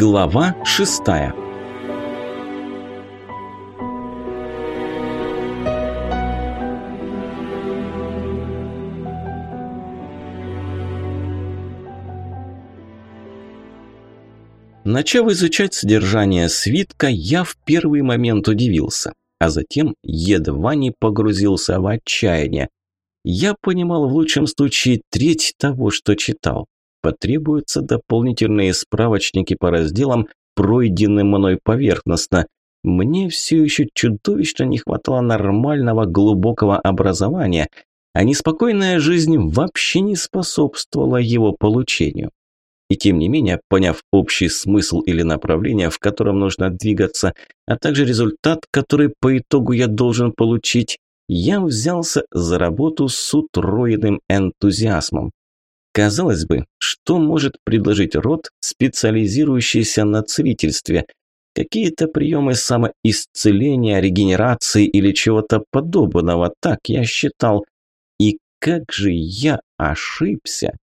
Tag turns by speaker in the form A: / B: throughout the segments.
A: Глава шестая Начав изучать содержание свитка, я в первый момент удивился, а затем едва не погрузился в отчаяние. Я понимал в лучшем случае треть того, что читал. Потребуются дополнительные справочники по разделам, пройденным мной поверхностно. Мне все еще чудовищно не хватало нормального глубокого образования, а неспокойная жизнь вообще не способствовала его получению. И тем не менее, поняв общий смысл или направление, в котором нужно двигаться, а также результат, который по итогу я должен получить, я взялся за работу с утроенным энтузиазмом. Казалось бы, что может предложить род, специализирующийся на целительстве? Какие-то приемы самоисцеления, регенерации или чего-то подобного, так я считал. И как же я ошибся!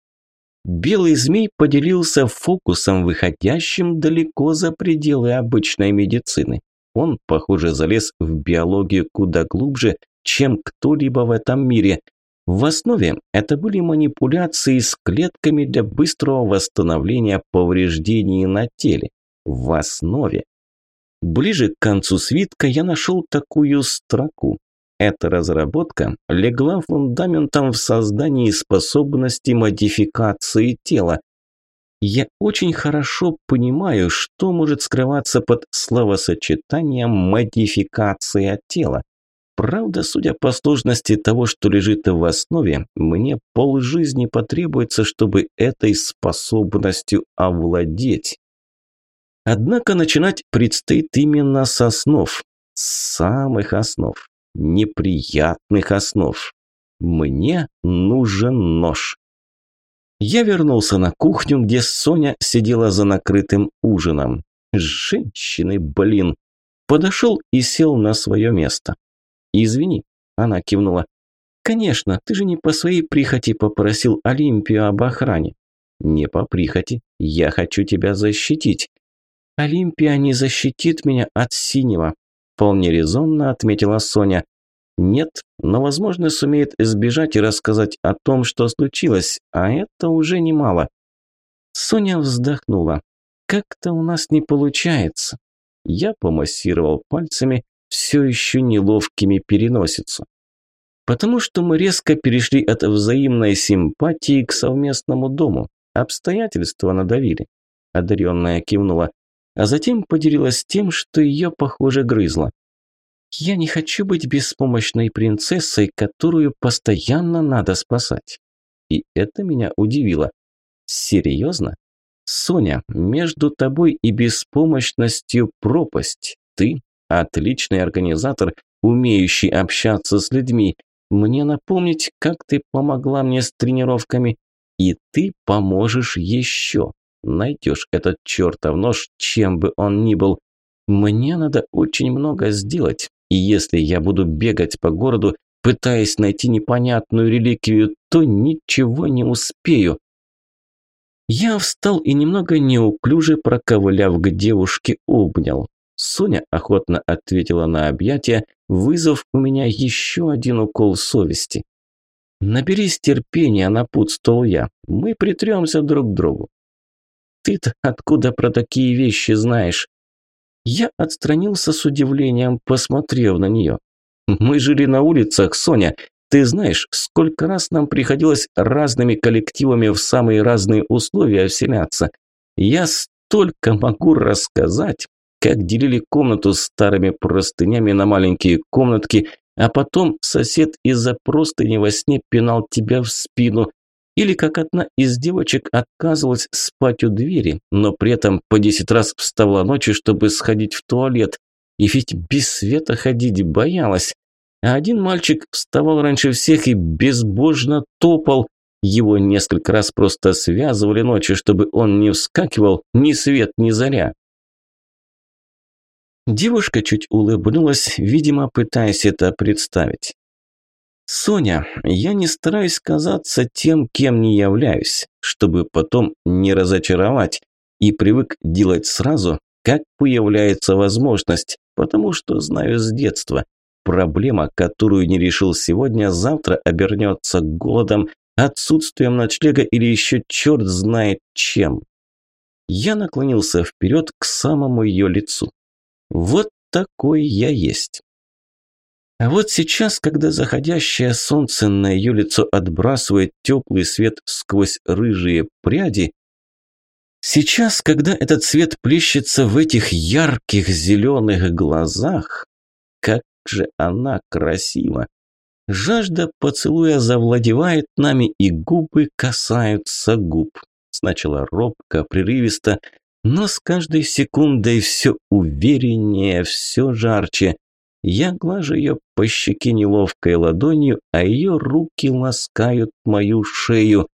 A: Белый змей поделился фокусом, выходящим далеко за пределы обычной медицины. Он, похоже, залез в биологию куда глубже, чем кто-либо в этом мире. В основе это были манипуляции с клетками для быстрого восстановления повреждений на теле. В основе. Ближе к концу свитка я нашел такую строку. Эта разработка легла фундаментом в создании способности модификации тела. Я очень хорошо понимаю, что может скрываться под словосочетанием «модификация тела». Правда, судя по сложности того, что лежит в основе, мне полжизни потребуется, чтобы этой способностью овладеть. Однако начинать предстоит именно с основ, с самых основ неприятных основ. Мне нужен нож. Я вернулся на кухню, где Соня сидела за накрытым ужином. Женщины, блин. Подошел и сел на свое место. «Извини», – она кивнула. «Конечно, ты же не по своей прихоти попросил Олимпию об охране». «Не по прихоти. Я хочу тебя защитить». «Олимпия не защитит меня от синего», Вполне резонно отметила Соня. Нет, но, возможно, сумеет избежать и рассказать о том, что случилось, а это уже немало. Соня вздохнула. Как-то у нас не получается. Я помассировал пальцами все еще неловкими переносицу. Потому что мы резко перешли от взаимной симпатии к совместному дому. Обстоятельства надавили. Одаренная кивнула а затем поделилась тем, что ее, похоже, грызло. «Я не хочу быть беспомощной принцессой, которую постоянно надо спасать». И это меня удивило. «Серьезно? Соня, между тобой и беспомощностью пропасть. Ты – отличный организатор, умеющий общаться с людьми. Мне напомнить, как ты помогла мне с тренировками, и ты поможешь еще. Найдешь этот чертов нож, чем бы он ни был. Мне надо очень много сделать, и если я буду бегать по городу, пытаясь найти непонятную реликвию, то ничего не успею. Я встал и немного неуклюже проковыляв к девушке, обнял. Соня охотно ответила на объятия, вызвав у меня еще один укол совести. «Наберись терпения», – напутствовал я. «Мы притремся друг к другу. Ты-то откуда про такие вещи знаешь?» Я отстранился с удивлением, посмотрев на нее. «Мы жили на улицах, Соня. Ты знаешь, сколько раз нам приходилось разными коллективами в самые разные условия вселяться. Я столько могу рассказать, как делили комнату старыми простынями на маленькие комнатки, а потом сосед из-за простыни во сне пинал тебя в спину, или как одна из девочек отказывалась спать у двери, но при этом по десять раз вставала ночью, чтобы сходить в туалет. И ведь без света ходить боялась. А один мальчик вставал раньше всех и безбожно топал. Его несколько раз просто связывали ночью, чтобы он не вскакивал ни свет, ни заря. Девушка чуть улыбнулась, видимо, пытаясь это представить. «Соня, я не стараюсь казаться тем, кем не являюсь, чтобы потом не разочаровать. и привык делать сразу, как появляется возможность, потому что знаю с детства. Проблема, которую не решил сегодня, завтра обернется голодом, отсутствием ночлега или еще черт знает чем. Я наклонился вперед к самому ее лицу. Вот такой я есть. А вот сейчас, когда заходящее солнце на ее лицо отбрасывает теплый свет сквозь рыжие пряди, сейчас, когда этот свет плещется в этих ярких зеленых глазах, как же она красива! Жажда поцелуя завладевает нами, и губы касаются губ. Сначала робко, прерывисто, но с каждой секундой все увереннее, все жарче. Я глажу ее по щеке неловкой ладонью, а ее руки ласкают мою шею.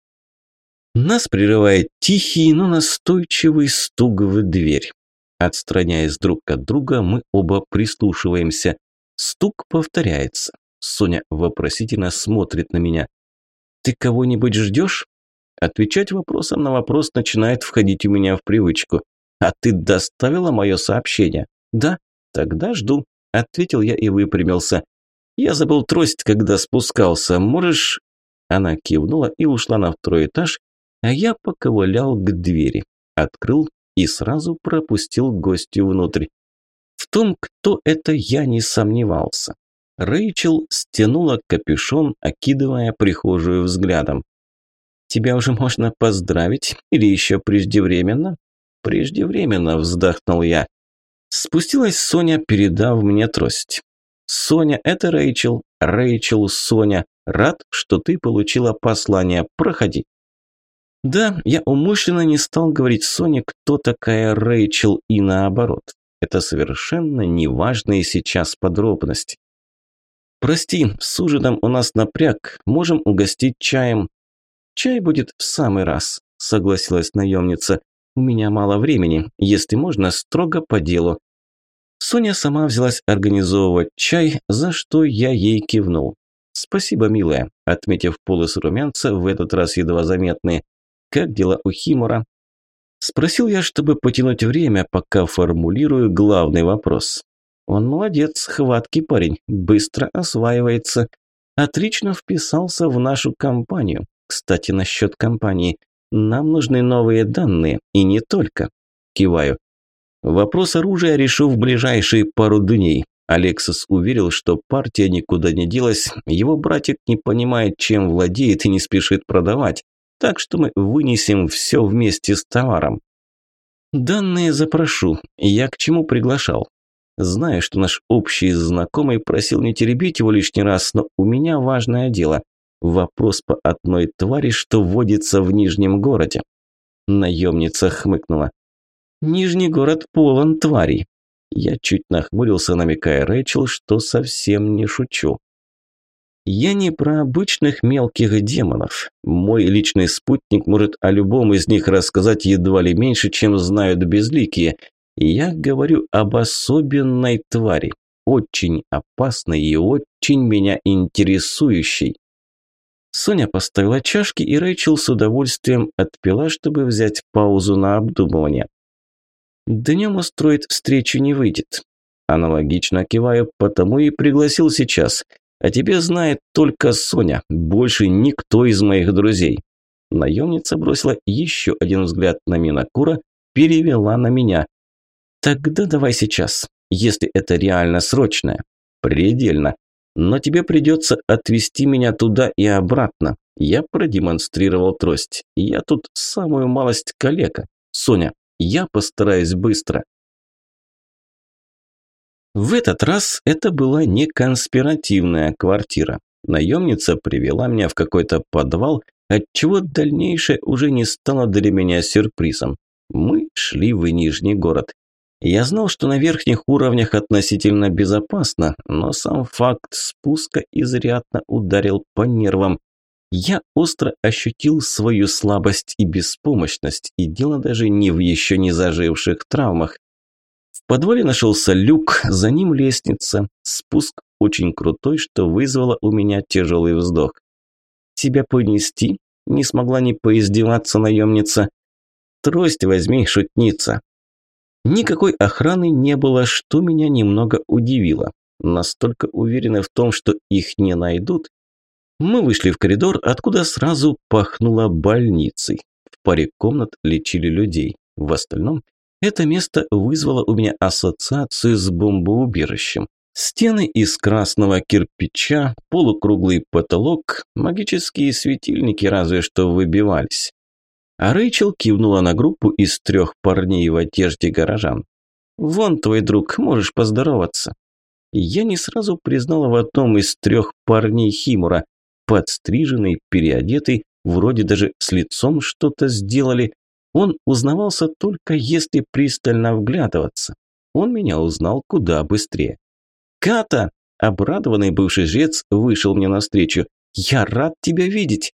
A: Нас прерывает тихий, но настойчивый стук в дверь. Отстраняясь друг от друга, мы оба прислушиваемся. Стук повторяется. Соня вопросительно смотрит на меня. «Ты кого-нибудь ждешь?» Отвечать вопросом на вопрос начинает входить у меня в привычку. «А ты доставила мое сообщение?» «Да, тогда жду», – ответил я и выпрямился. «Я забыл трость, когда спускался. Можешь...» Она кивнула и ушла на второй этаж, а я поковылял к двери. Открыл и сразу пропустил гостью внутрь. В том, кто это, я не сомневался. Рэйчел стянула капюшон, окидывая прихожую взглядом. «Тебя уже можно поздравить? Или еще преждевременно?» «Преждевременно», – вздохнул я. Спустилась Соня, передав мне трость. «Соня, это Рэйчел. Рэйчел, Соня. Рад, что ты получила послание. Проходи». Да, я умышленно не стал говорить Соне, кто такая Рэйчел и наоборот. Это совершенно неважные сейчас подробности. «Прости, с ужином у нас напряг, можем угостить чаем». «Чай будет в самый раз», – согласилась наемница. «У меня мало времени, если можно, строго по делу». Соня сама взялась организовывать чай, за что я ей кивнул. «Спасибо, милая», – отметив полос румянца, в этот раз едва заметные. «Как дела у Химора?» Спросил я, чтобы потянуть время, пока формулирую главный вопрос. Он молодец, хваткий парень, быстро осваивается. Отлично вписался в нашу компанию. Кстати, насчет компании. Нам нужны новые данные, и не только. Киваю. Вопрос оружия решу в ближайшие пару дней. Алексис уверил, что партия никуда не делась, его братик не понимает, чем владеет и не спешит продавать. Так что мы вынесем все вместе с товаром. Данные запрошу. Я к чему приглашал? Знаю, что наш общий знакомый просил не теребить его лишний раз, но у меня важное дело. Вопрос по одной твари, что водится в Нижнем городе. Наемница хмыкнула. Нижний город полон тварей. Я чуть нахмурился, намекая Рэйчел, что совсем не шучу. Я не про обычных мелких демонов. Мой личный спутник может о любом из них рассказать едва ли меньше, чем знают безликие. Я говорю об особенной твари, очень опасной и очень меня интересующей. Соня поставила чашки, и Рэйчел с удовольствием отпила, чтобы взять паузу на обдумывание. Днем устроить встречу не выйдет. Аналогично киваю, потому и пригласил сейчас. А тебе знает только Соня, больше никто из моих друзей. Наемница бросила еще один взгляд на Минакура, перевела на меня. Тогда давай сейчас, если это реально срочное. Предельно. Но тебе придется отвезти меня туда и обратно. Я продемонстрировал трость. Я тут самую малость калека. Соня, я постараюсь быстро. В этот раз это была не конспиративная квартира. Наемница привела меня в какой-то подвал, отчего дальнейшее уже не стало для меня сюрпризом. Мы шли в Нижний город. Я знал, что на верхних уровнях относительно безопасно, но сам факт спуска изрядно ударил по нервам. Я остро ощутил свою слабость и беспомощность, и дело даже не в еще не заживших травмах. В подвале нашелся люк, за ним лестница. Спуск очень крутой, что вызвало у меня тяжелый вздох. «Тебя понести?» – не смогла не поиздеваться наемница. трость возьми, шутница. Никакой охраны не было, что меня немного удивило. Настолько уверены в том, что их не найдут. Мы вышли в коридор, откуда сразу пахнуло больницей. В паре комнат лечили людей. В остальном это место вызвало у меня ассоциацию с бомбоубежищем. Стены из красного кирпича, полукруглый потолок, магические светильники разве что выбивались. А Рэйчел кивнула на группу из трех парней в одежде горожан. «Вон твой друг, можешь поздороваться». Я не сразу признала в одном из трех парней Химура. Подстриженный, переодетый, вроде даже с лицом что-то сделали. Он узнавался только если пристально вглядываться. Он меня узнал куда быстрее. «Ката!» – обрадованный бывший жрец вышел мне навстречу. «Я рад тебя видеть!»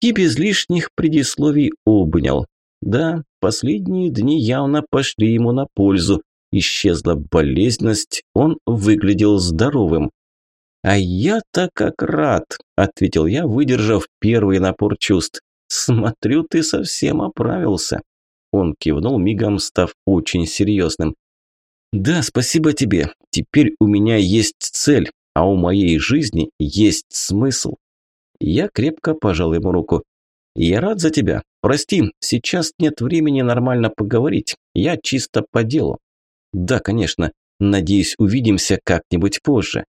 A: И без лишних предисловий обнял. Да, последние дни явно пошли ему на пользу. Исчезла болезненность, он выглядел здоровым. «А я-то как рад», – ответил я, выдержав первый напор чувств. «Смотрю, ты совсем оправился». Он кивнул, мигом став очень серьезным. «Да, спасибо тебе. Теперь у меня есть цель, а у моей жизни есть смысл. Я крепко пожал ему руку. «Я рад за тебя. Прости, сейчас нет времени нормально поговорить. Я чисто по делу». «Да, конечно. Надеюсь, увидимся как-нибудь позже».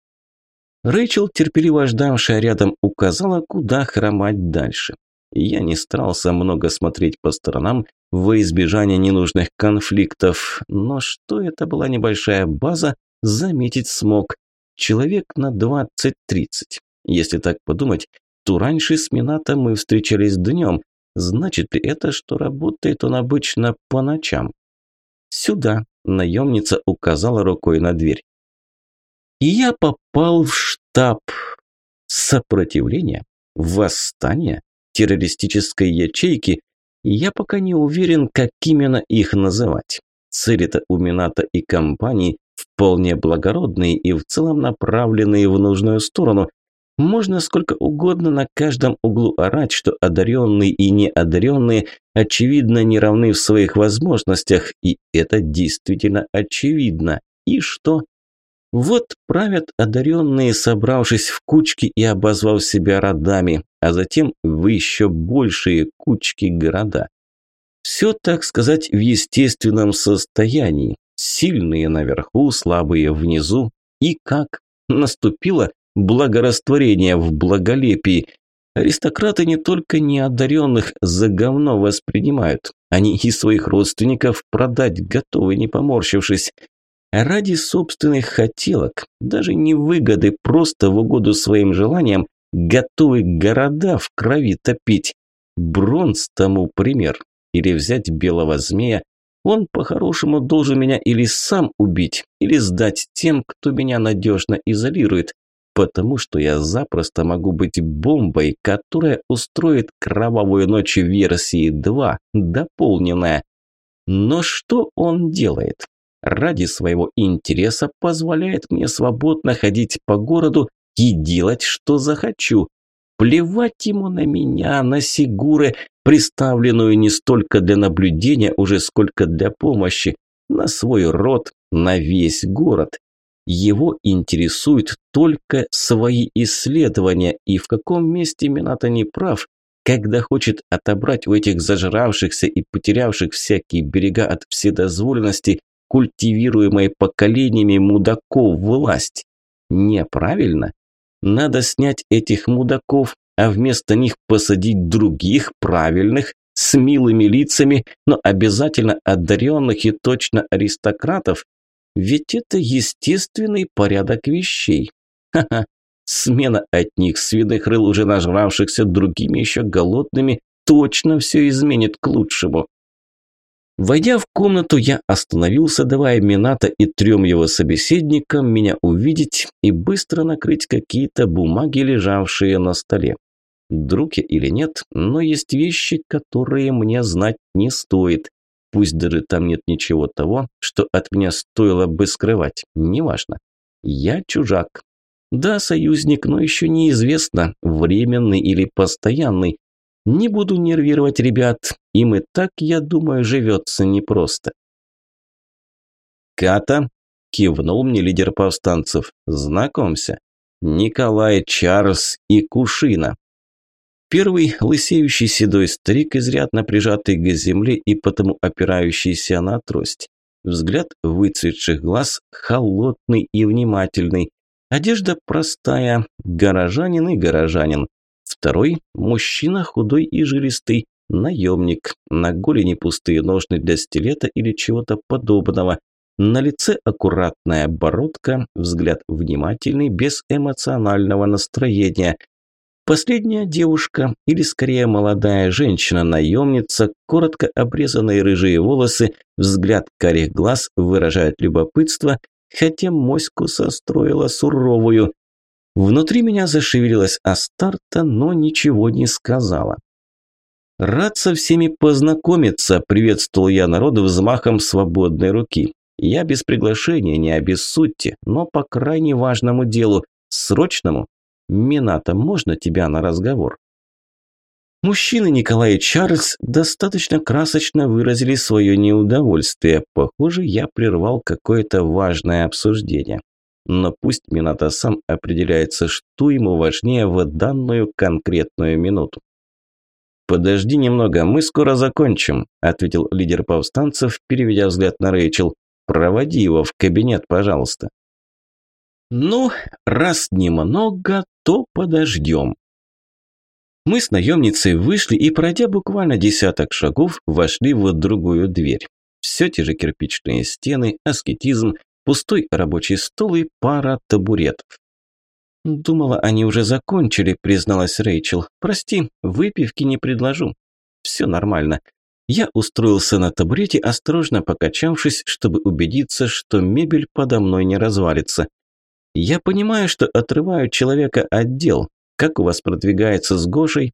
A: Рэйчел, терпеливо ждавшая рядом, указала, куда хромать дальше. Я не старался много смотреть по сторонам во избежание ненужных конфликтов, но что это была небольшая база, заметить смог. Человек на 20-30. Если так подумать, то раньше с Минато мы встречались днем. Значит ли это, что работает он обычно по ночам? Сюда, наемница указала рукой на дверь. И я попал в штаб. Сопротивление? Восстание? Террористической ячейки? Я пока не уверен, как именно их называть. Цели-то у Минато и компании вполне благородные и в целом направленные в нужную сторону, можно сколько угодно на каждом углу орать, что одаренные и неодаренные очевидно не равны в своих возможностях, и это действительно очевидно. И что? Вот правят одаренные, собравшись в кучки и обозвав себя родами, а затем в еще большие кучки города. Все, так сказать, в естественном состоянии. Сильные наверху, слабые внизу. И как? Наступила благорастворение в благолепии. Аристократы не только неодаренных за говно воспринимают, они и своих родственников продать готовы, не поморщившись. Ради собственных хотелок, даже не выгоды, просто в угоду своим желаниям, готовы города в крови топить. Бронз тому пример. Или взять белого змея. Он по-хорошему должен меня или сам убить, или сдать тем, кто меня надежно изолирует потому что я запросто могу быть бомбой, которая устроит кровавую ночь версии 2, дополненная. Но что он делает? Ради своего интереса позволяет мне свободно ходить по городу и делать, что захочу. Плевать ему на меня, на Сигуры, приставленную не столько для наблюдения, уже сколько для помощи, на свой род, на весь город. Его интересуют только свои исследования, и в каком месте Минато не прав, когда хочет отобрать у этих зажравшихся и потерявших всякие берега от вседозволенности, культивируемой поколениями мудаков власть. Неправильно. Надо снять этих мудаков, а вместо них посадить других правильных, с милыми лицами, но обязательно одаренных и точно аристократов, ведь это естественный порядок вещей. Ха-ха, смена от них свиных рыл, уже нажравшихся другими еще голодными, точно все изменит к лучшему. Войдя в комнату, я остановился, давая Минато и трем его собеседникам меня увидеть и быстро накрыть какие-то бумаги, лежавшие на столе. Друг я или нет, но есть вещи, которые мне знать не стоит. Пусть даже там нет ничего того, что от меня стоило бы скрывать, неважно. Я чужак. Да, союзник, но еще неизвестно, временный или постоянный. Не буду нервировать ребят Им и так, я думаю, живется непросто. «Ката?» – кивнул мне лидер повстанцев. «Знакомься. Николай, Чарльз и Кушина». Первый – лысеющий седой старик, изрядно прижатый к земле и потому опирающийся на трость. Взгляд выцветших глаз холодный и внимательный. Одежда простая, горожанин и горожанин. Второй – мужчина худой и жилистый, наемник. На голени пустые ножны для стилета или чего-то подобного. На лице аккуратная бородка, взгляд внимательный, без эмоционального настроения. Последняя девушка, или скорее молодая женщина-наемница, коротко обрезанные рыжие волосы, взгляд карих глаз выражает любопытство, хотя моську состроила суровую. Внутри меня зашевелилась Астарта, но ничего не сказала. «Рад со всеми познакомиться», – приветствовал я народу взмахом свободной руки. «Я без приглашения, не обессудьте, но по крайне важному делу, срочному, Мината, можно тебя на разговор?» Мужчины Николай и Чарльз достаточно красочно выразили свое неудовольствие. Похоже, я прервал какое-то важное обсуждение. Но пусть Мината сам определяется, что ему важнее в данную конкретную минуту. «Подожди немного, мы скоро закончим», – ответил лидер повстанцев, переведя взгляд на Рэйчел. «Проводи его в кабинет, пожалуйста». «Ну, раз немного, то подождем». Мы с наемницей вышли и, пройдя буквально десяток шагов, вошли в другую дверь. Все те же кирпичные стены, аскетизм, пустой рабочий стол и пара табуретов. «Думала, они уже закончили», – призналась Рэйчел. «Прости, выпивки не предложу». «Все нормально». Я устроился на табурете, осторожно покачавшись, чтобы убедиться, что мебель подо мной не развалится. Я понимаю, что отрываю человека от дел. Как у вас продвигается с Гошей?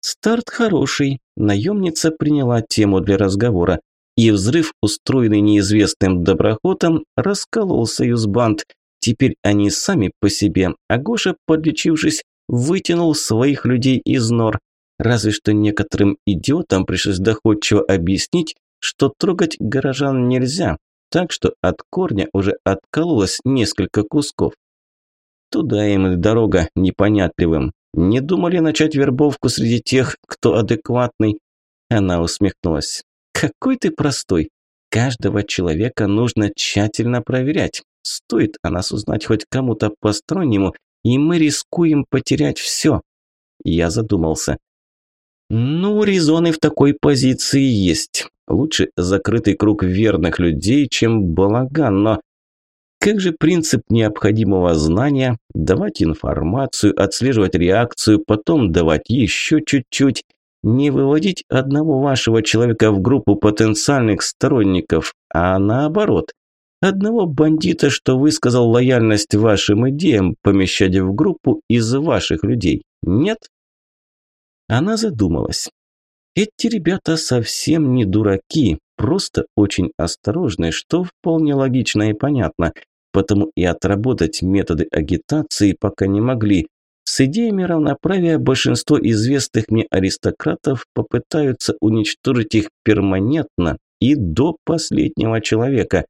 A: Старт хороший. Наемница приняла тему для разговора. И взрыв, устроенный неизвестным доброхотом, расколол союзбанд. Теперь они сами по себе, а Гоша, подлечившись, вытянул своих людей из нор. Разве что некоторым идиотам пришлось доходчиво объяснить, что трогать горожан нельзя, так что от корня уже откололось несколько кусков. Туда им и дорога непонятливым. Не думали начать вербовку среди тех, кто адекватный? Она усмехнулась. Какой ты простой. Каждого человека нужно тщательно проверять. Стоит о нас узнать хоть кому-то постороннему, и мы рискуем потерять все. Я задумался. Ну, резоны в такой позиции есть. Лучше закрытый круг верных людей, чем балаган, но как же принцип необходимого знания – давать информацию, отслеживать реакцию, потом давать еще чуть-чуть, не выводить одного вашего человека в группу потенциальных сторонников, а наоборот, одного бандита, что высказал лояльность вашим идеям, помещать в группу из ваших людей, нет? Она задумалась. Эти ребята совсем не дураки, просто очень осторожны, что вполне логично и понятно, потому и отработать методы агитации пока не могли. С идеями равноправия большинство известных мне аристократов попытаются уничтожить их перманентно и до последнего человека.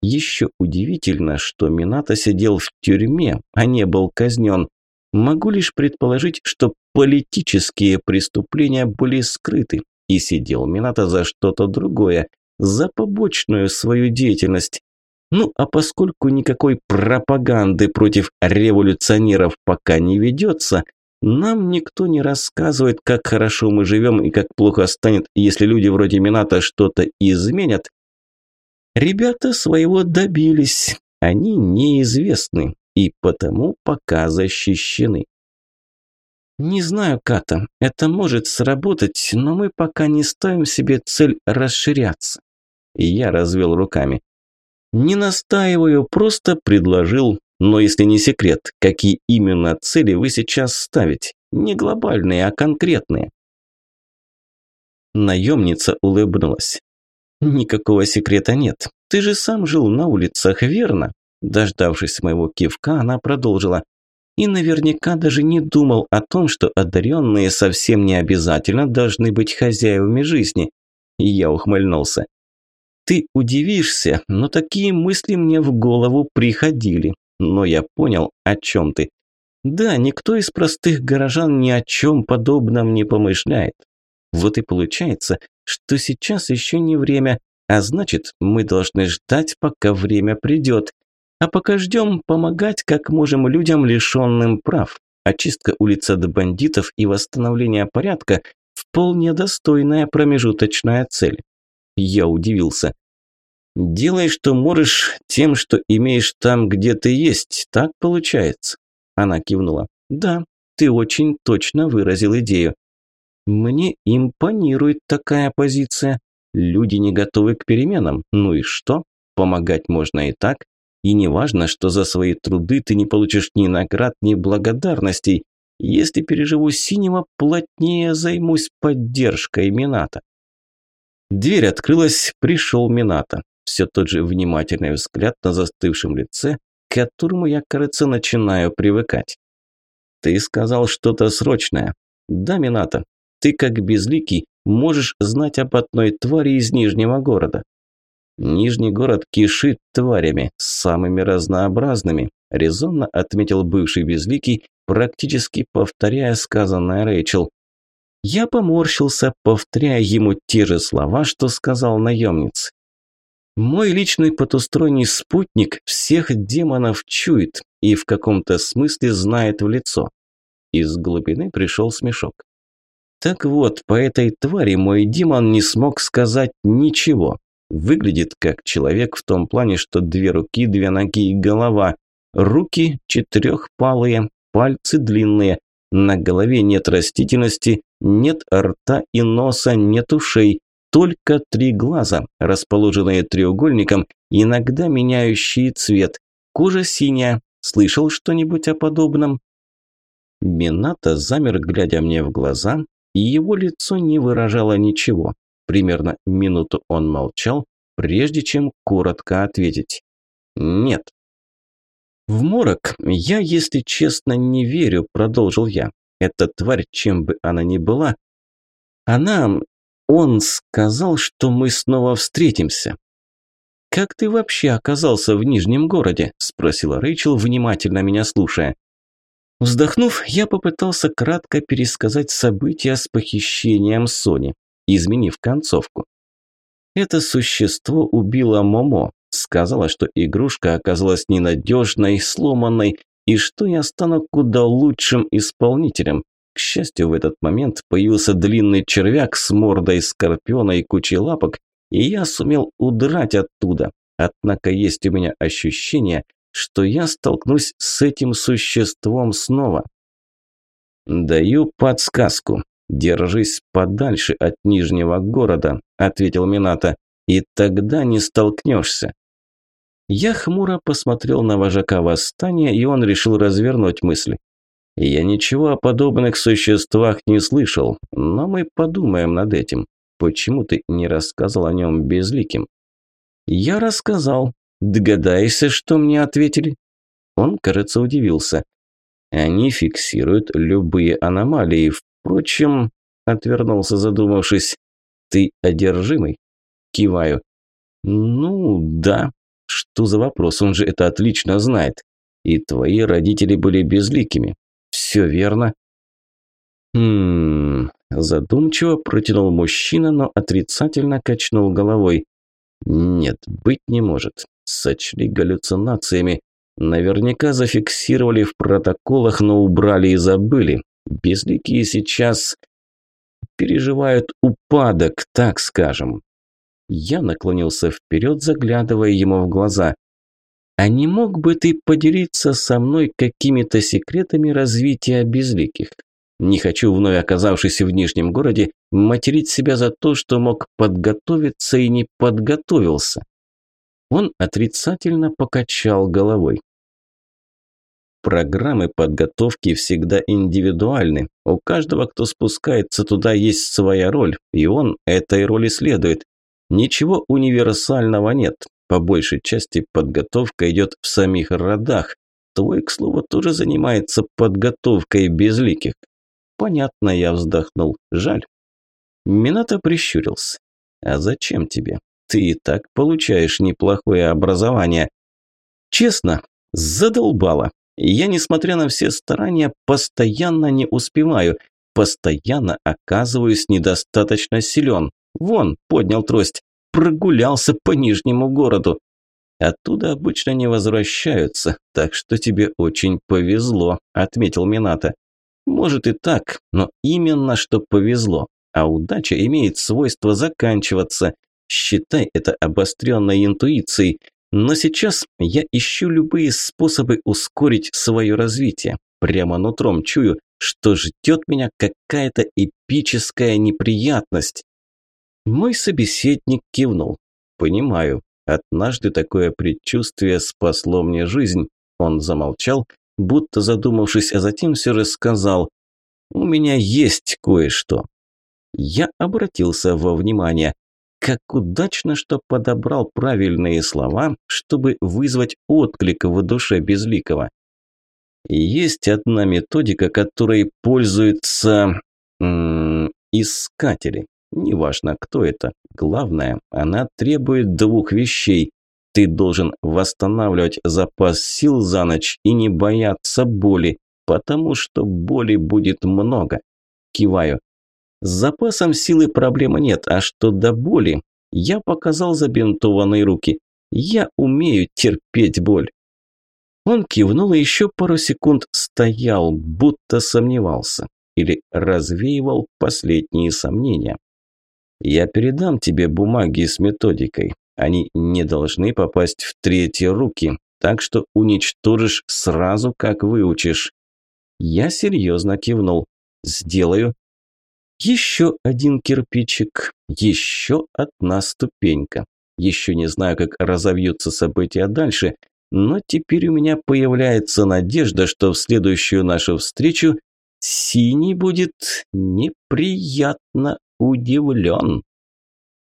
A: Еще удивительно, что Минато сидел в тюрьме, а не был казнен. Могу лишь предположить, что политические преступления были скрыты, и сидел Минато за что-то другое, за побочную свою деятельность. Ну, а поскольку никакой пропаганды против революционеров пока не ведется, нам никто не рассказывает, как хорошо мы живем и как плохо станет, если люди вроде Мината что-то изменят. Ребята своего добились, они неизвестны и потому пока защищены. Не знаю, Ката, это может сработать, но мы пока не ставим себе цель расширяться. И я развел руками. Не настаиваю, просто предложил. Но если не секрет, какие именно цели вы сейчас ставите? Не глобальные, а конкретные. Наемница улыбнулась. Никакого секрета нет. Ты же сам жил на улицах, верно? Дождавшись моего кивка, она продолжила. И наверняка даже не думал о том, что одаренные совсем не обязательно должны быть хозяевами жизни. Я ухмыльнулся. Ты удивишься, но такие мысли мне в голову приходили. Но я понял, о чем ты. Да, никто из простых горожан ни о чем подобном не помышляет. Вот и получается, что сейчас еще не время, а значит, мы должны ждать, пока время придет. А пока ждем, помогать как можем людям, лишенным прав. Очистка улиц от бандитов и восстановление порядка – вполне достойная промежуточная цель. Я удивился. «Делай, что можешь, тем, что имеешь там, где ты есть, так получается?» Она кивнула. «Да, ты очень точно выразил идею. Мне импонирует такая позиция. Люди не готовы к переменам. Ну и что? Помогать можно и так. И не важно, что за свои труды ты не получишь ни наград, ни благодарностей. Если переживу синего, плотнее займусь поддержкой Мината. Дверь открылась, пришел Мината. Все тот же внимательный взгляд на застывшем лице, к которому я, кажется, начинаю привыкать. «Ты сказал что-то срочное». «Да, Мината, ты, как безликий, можешь знать об одной твари из Нижнего города. Нижний город кишит тварями, самыми разнообразными, резонно отметил бывший безликий, практически повторяя сказанное Рэйчел. Я поморщился, повторяя ему те же слова, что сказал наемниц. Мой личный потусторонний спутник всех демонов чует и в каком-то смысле знает в лицо. Из глубины пришел смешок. Так вот, по этой твари мой демон не смог сказать ничего. Выглядит как человек в том плане, что две руки, две ноги и голова. Руки четырехпалые, пальцы длинные. На голове нет растительности, нет рта и носа, нет ушей. Только три глаза, расположенные треугольником, иногда меняющие цвет. Кожа синяя. Слышал что-нибудь о подобном? Мината замер, глядя мне в глаза, и его лицо не выражало ничего. Примерно минуту он молчал, прежде чем коротко ответить. «Нет». «В морок я, если честно, не верю», – продолжил я. «Эта тварь, чем бы она ни была, она... Он сказал, что мы снова встретимся». «Как ты вообще оказался в Нижнем городе?» – спросила Рэйчел, внимательно меня слушая. Вздохнув, я попытался кратко пересказать события с похищением Сони, изменив концовку. Это существо убило Момо, сказало, что игрушка оказалась ненадежной, сломанной, и что я стану куда лучшим исполнителем. К счастью, в этот момент появился длинный червяк с мордой скорпиона и кучей лапок, и я сумел удрать оттуда. Однако есть у меня ощущение, что я столкнусь с этим существом снова. «Даю подсказку. Держись подальше от Нижнего города», – ответил Мината, – «и тогда не столкнешься». Я хмуро посмотрел на вожака восстания, и он решил развернуть мысли. Я ничего о подобных существах не слышал, но мы подумаем над этим. Почему ты не рассказал о нем безликим? Я рассказал, Догадаешься, что мне ответили?» Он, кажется, удивился. «Они фиксируют любые аномалии. Впрочем...» – отвернулся, задумавшись. «Ты одержимый?» Киваю. «Ну, да. Что за вопрос? Он же это отлично знает. И твои родители были безликими. Все верно?» «Хм...» – задумчиво протянул мужчина, но отрицательно качнул головой. «Нет, быть не может сочли галлюцинациями. Наверняка зафиксировали в протоколах, но убрали и забыли. Безликие сейчас переживают упадок, так скажем. Я наклонился вперед, заглядывая ему в глаза. «А не мог бы ты поделиться со мной какими-то секретами развития безликих? Не хочу, вновь оказавшись в Нижнем городе, материть себя за то, что мог подготовиться и не подготовился». Он отрицательно покачал головой. Программы подготовки всегда индивидуальны. У каждого, кто спускается туда, есть своя роль, и он этой роли следует. Ничего универсального нет. По большей части подготовка идет в самих родах. твой, к слову, тоже занимается подготовкой безликих. Понятно, я вздохнул. Жаль. Минато прищурился. А зачем тебе? Ты и так получаешь неплохое образование. Честно, задолбало. Я, несмотря на все старания, постоянно не успеваю, постоянно оказываюсь недостаточно силен. Вон, поднял трость, прогулялся по Нижнему городу. Оттуда обычно не возвращаются, так что тебе очень повезло, отметил Минато. Может и так, но именно что повезло. А удача имеет свойство заканчиваться. Считай это обостренной интуицией. Но сейчас я ищу любые способы ускорить свое развитие. Прямо нутром чую, что ждет меня какая-то эпическая неприятность. Мой собеседник кивнул. Понимаю, однажды такое предчувствие спасло мне жизнь. Он замолчал, будто задумавшись, а затем все же сказал, «У меня есть кое-что». Я обратился во внимание. Как удачно, что подобрал правильные слова, чтобы вызвать отклик в душе Безликого. Есть одна методика, которой пользуются искатели. Неважно, кто это. Главное, она требует двух вещей. Ты должен восстанавливать запас сил за ночь и не бояться боли, потому что боли будет много. Киваю. С запасом силы проблемы нет, а что до боли, я показал забинтованные руки. Я умею терпеть боль. Он кивнул и еще пару секунд стоял, будто сомневался или развеивал последние сомнения. Я передам тебе бумаги с методикой. Они не должны попасть в третьи руки, так что уничтожишь сразу, как выучишь. Я серьезно кивнул. Сделаю. Еще один кирпичик, еще одна ступенька. Еще не знаю, как разовьются события дальше, но теперь у меня появляется надежда, что в следующую нашу встречу Синий будет неприятно удивлен.